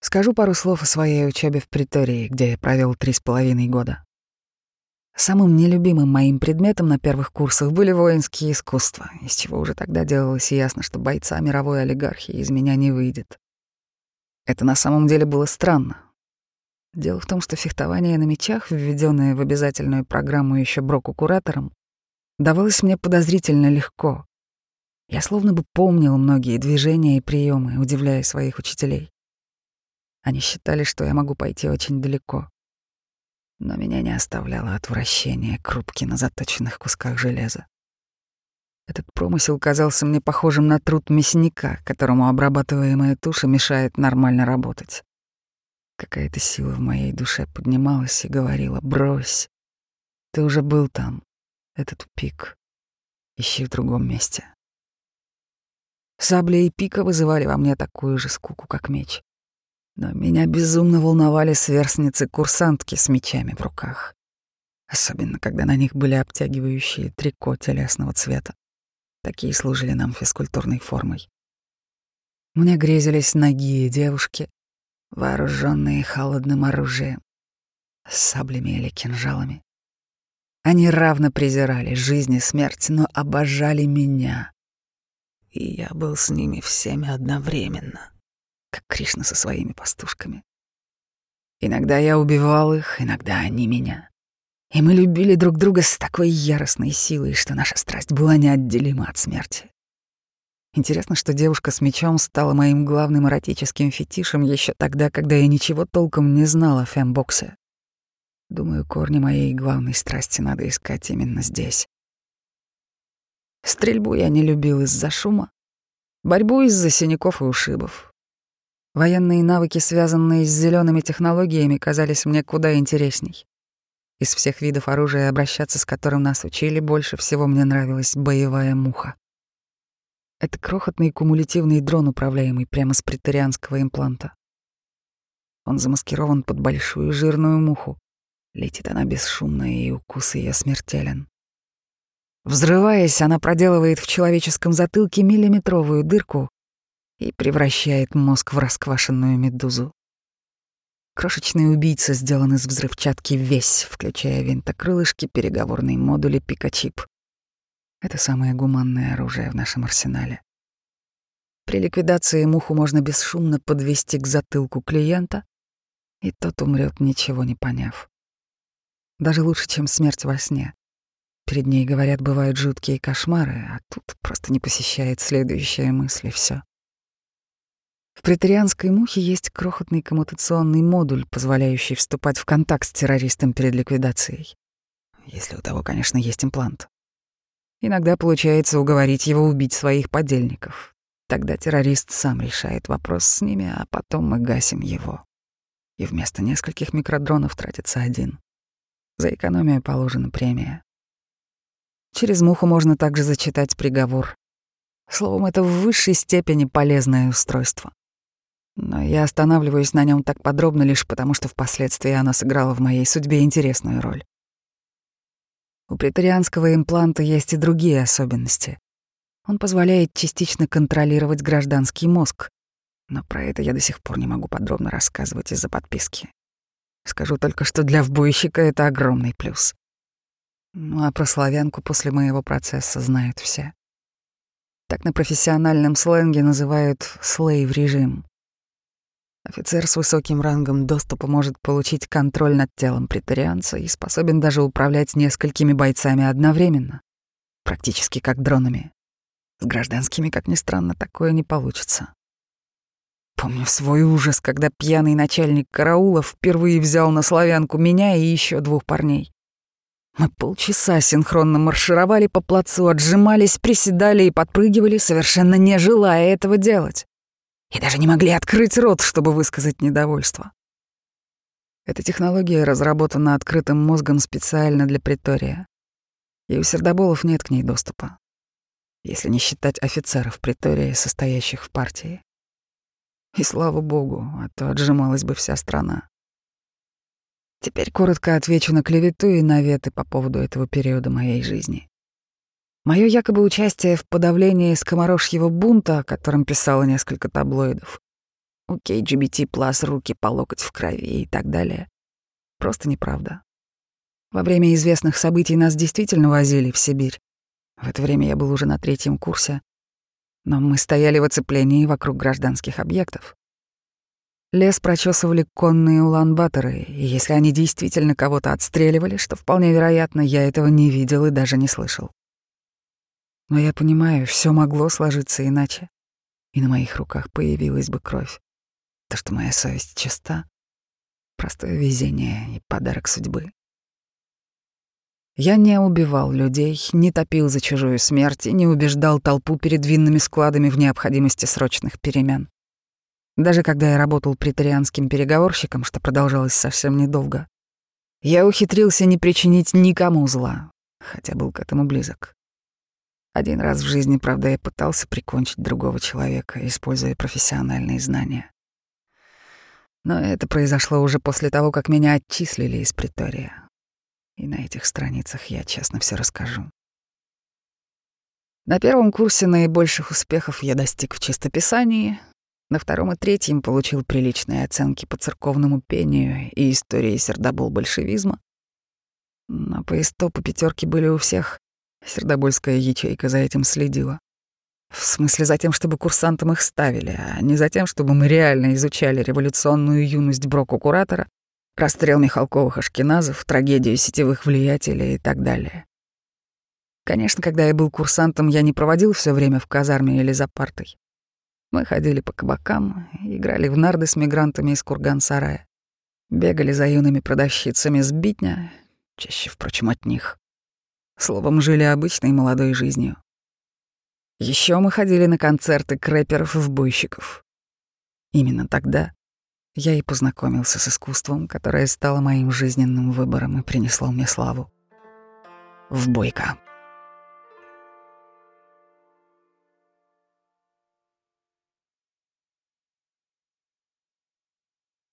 Скажу пару слов о своей учебе в Притории, где я провел три с половиной года. Самым нелюбимым моим предметом на первых курсах были воинские искусства, из чего уже тогда делалось ясно, что бойца мировой олигархии из меня не выйдет. Это на самом деле было странно. Дело в том, что фехтование на мечах, введенное в обязательную программу еще Броку-куратором, давалось мне подозрительно легко. Я словно бы помнил многие движения и приемы, удивляя своих учителей. Они считали, что я могу пойти очень далеко. Но меня не оставляло отвращение к рубке на заточенных кусках железа. Этот промысел казался мне похожим на труд мясника, которому обрабатываемая туша мешает нормально работать. Какая-то сила в моей душе поднималась и говорила «брось». Ты уже был там. Это тупик. Ищи в другом месте. Сабля и пика вызывали во мне такую же скуку, как меч. Но меня безумно волновали сверстницы-курсантки с мечами в руках. Особенно, когда на них были обтягивающие трико телесного цвета. Такие служили нам физкультурной формой. Мне грезились ноги девушки, вооруженные холодным оружием, саблями или кинжалами. Они равно презирали жизнь и смерть, но обожали меня. И я был с ними всеми одновременно как Кришна со своими пастушками. Иногда я убивал их, иногда они меня. И мы любили друг друга с такой яростной силой, что наша страсть была неотделима от смерти. Интересно, что девушка с мечом стала моим главным эротическим фетишем еще тогда, когда я ничего толком не знала о фембоксе. Думаю, корни моей главной страсти надо искать именно здесь. Стрельбу я не любил из-за шума, борьбу из-за синяков и ушибов. Военные навыки, связанные с зелеными технологиями, казались мне куда интересней. Из всех видов оружия, обращаться с которым нас учили, больше всего мне нравилась боевая муха. Это крохотный кумулятивный дрон, управляемый прямо с претерианского импланта. Он замаскирован под большую жирную муху. Летит она бесшумно, и укус ее смертелен. Взрываясь, она проделывает в человеческом затылке миллиметровую дырку, и превращает мозг в расквашенную медузу. Крошечный убийца сделан из взрывчатки весь, включая винтокрылышки, переговорный модуль и пикачип. Это самое гуманное оружие в нашем арсенале. При ликвидации муху можно бесшумно подвести к затылку клиента, и тот умрет, ничего не поняв. Даже лучше, чем смерть во сне. Перед ней, говорят, бывают жуткие кошмары, а тут просто не посещает следующая мысль, и все. В претерианской мухе есть крохотный коммутационный модуль, позволяющий вступать в контакт с террористом перед ликвидацией. Если у того, конечно, есть имплант. Иногда получается уговорить его убить своих подельников. Тогда террорист сам решает вопрос с ними, а потом мы гасим его. И вместо нескольких микродронов тратится один. За экономию положена премия. Через муху можно также зачитать приговор. Словом, это в высшей степени полезное устройство. Но я останавливаюсь на нем так подробно лишь потому, что впоследствии она сыграла в моей судьбе интересную роль. У претерианского импланта есть и другие особенности. Он позволяет частично контролировать гражданский мозг, но про это я до сих пор не могу подробно рассказывать из-за подписки. Скажу только, что для вбойщика это огромный плюс. Ну а про славянку после моего процесса знают все. Так на профессиональном сленге называют слейв-режим. Офицер с высоким рангом доступа может получить контроль над телом претарианца и способен даже управлять несколькими бойцами одновременно, практически как дронами. С гражданскими, как ни странно, такое не получится. Помню свой ужас, когда пьяный начальник караула впервые взял на славянку меня и еще двух парней. Мы полчаса синхронно маршировали по плацу, отжимались, приседали и подпрыгивали, совершенно не желая этого делать и даже не могли открыть рот, чтобы высказать недовольство. Эта технология разработана открытым мозгом специально для притория, и у сердоболов нет к ней доступа, если не считать офицеров притории, состоящих в партии. И слава богу, а то отжималась бы вся страна. Теперь коротко отвечу на клевету и наветы по поводу этого периода моей жизни. Мое якобы участие в подавлении скоморожьего бунта, о котором писало несколько таблоидов, у KGBT+, руки по локоть в крови и так далее. Просто неправда. Во время известных событий нас действительно возили в Сибирь. В это время я был уже на третьем курсе, но мы стояли в оцеплении вокруг гражданских объектов. Лес прочесывали конные улан-баторы, и если они действительно кого-то отстреливали, что вполне вероятно, я этого не видел и даже не слышал. Но я понимаю, все могло сложиться иначе, и на моих руках появилась бы кровь. То, что моя совесть чиста, простое везение и подарок судьбы. Я не убивал людей, не топил за чужую смерть и не убеждал толпу перед винными складами в необходимости срочных перемен. Даже когда я работал притарианским переговорщиком, что продолжалось совсем недолго, я ухитрился не причинить никому зла, хотя был к этому близок. Один раз в жизни, правда, я пытался прикончить другого человека, используя профессиональные знания. Но это произошло уже после того, как меня отчислили из притория. И на этих страницах я честно все расскажу. На первом курсе наибольших успехов я достиг в чистописании, на втором и третьем получил приличные оценки по церковному пению и истории сердобол большевизма. Но по истопу пятерки были у всех. Сердобольская ячейка за этим следила. В смысле за тем, чтобы курсантам их ставили, а не за тем, чтобы мы реально изучали революционную юность Броку-куратора расстрел Михалковых ашкеназов, трагедию сетевых влиятелей и так далее. Конечно, когда я был курсантом, я не проводил все время в казарме или за партой. Мы ходили по кабакам, играли в нарды с мигрантами из Курган-сарая, бегали за юными продавщицами с битня, чаще, впрочем, от них. Словом, жили обычной молодой жизнью. Еще мы ходили на концерты крэперов и бойщиков. Именно тогда я и познакомился с искусством, которое стало моим жизненным выбором и принесло мне славу. В бойко.